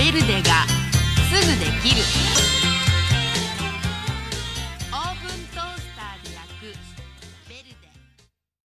ベルデがすぐできる。